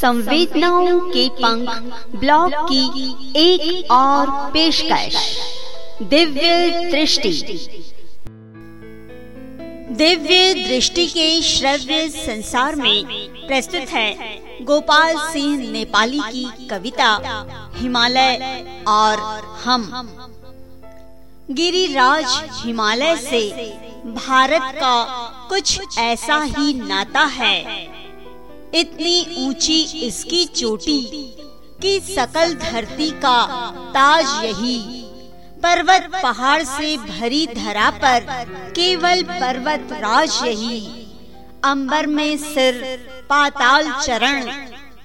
संवेदनाओं के पंख ब्लॉग की एक और पेशकश। दिव्य दृष्टि। दिव्य दृष्टि के श्रव्य संसार में प्रस्तुत है गोपाल सिंह नेपाली की कविता, हिमालय और हम। गिरिराज हिमालय से भारत का कुछ ऐसा ही नाता है। इतनी ऊँची इसकी चोटी कि सकल धरती का ताज यही। पर्वत पहाड़ से भरी धरा पर केवल पर्वत राज यही। अंबर में सिर, पाताल चरण,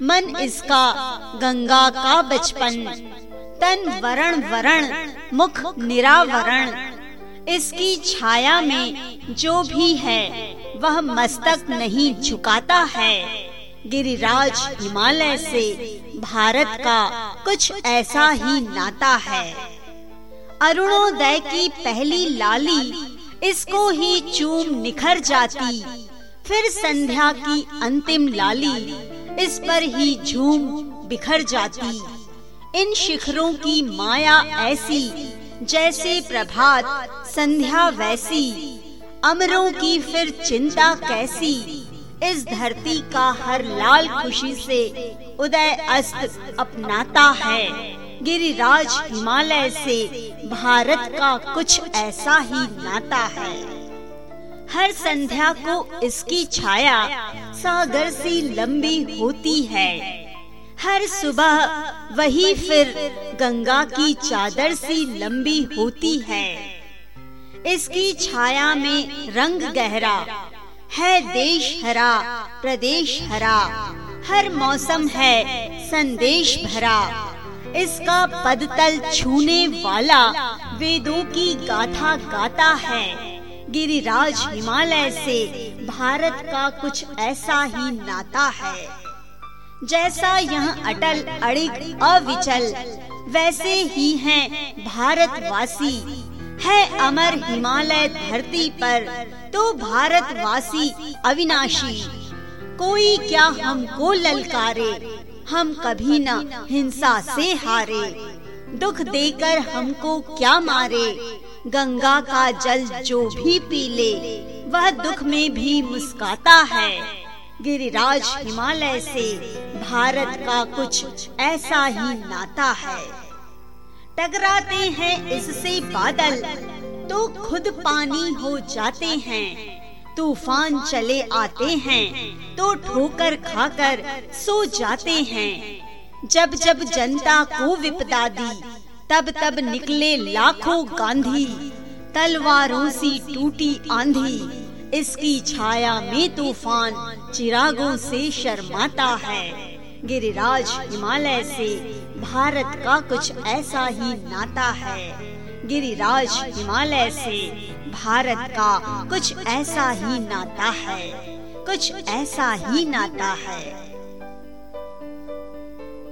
मन इसका गंगा का बचपन। तन वरण वरण, मुख निरावरण। इसकी छाया में जो भी है, वह मस्तक नहीं झुकाता है। गिरिराज हिमालय से भारत का कुछ ऐसा ही नाता है। अरुणोदय की पहली लाली इसको ही चूम निखर जाती। फिर संध्या की अंतिम लाली इस पर ही झूम बिखर जाती। इन शिखरों की माया ऐसी, जैसे प्रभात, संध्या वैसी। अमरों की फिर चिंता कैसी इस धरती का हर लाल खुशी से उदय अस्त अपनाता है। गिरिराज हिमालय से भारत का कुछ ऐसा ही नाता है। हर संध्या को इसकी छाया सागर सी लंबी होती है। हर सुबह वही फिर गंगा की चादर सी लंबी होती है। इसकी छाया में रंग गहरा है देश हरा, प्रदेश हरा। हर मौसम है संदेश भरा। इसका पदतल छूने वाला वेदों की गाथा गाता है। गिरिराज हिमालय से भारत का कुछ ऐसा ही नाता है। जैसा यह अटल, अड़िग, अविचल, वैसे ही हैं भारतवासी। है अमर हिमालय धरती पर तो भारतवासी अविनाशी। कोई क्या हमको ललकारे, हम कभी न हिंसा से हारे। दुख देकर हमको क्या मारे, गंगा का जल जो भी पी ले, वह दुख में भी मुस्काता है। गिरिराज हिमालय से, भारत का कुछ ऐसा ही नाता है। टकराते हैं इससे बादल। तो खुद पानी हो जाते हैं। तूफ़ान चले आते हैं। तो ठोकर खाकर सो जाते हैं। जब जब जनता को विपदा दी, तब तब निकले लाखों गांधी। तलवारों सी टूटी आंधी। इसकी छाया में तूफ़ान चिरागों से शर्माता है। गिरिराज हिमालय से भारत का कुछ ऐसा ही नाता है। गिरिराज हिमालय से भारत का कुछ ऐसा ही नाता है। कुछ ऐसा ही नाता है।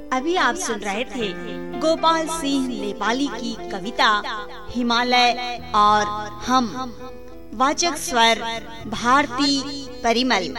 अभी आप सुन रहे थे गोपाल सिंह नेपाली की कविता हिमालय और हम। वाचक स्वर भारती परिमल।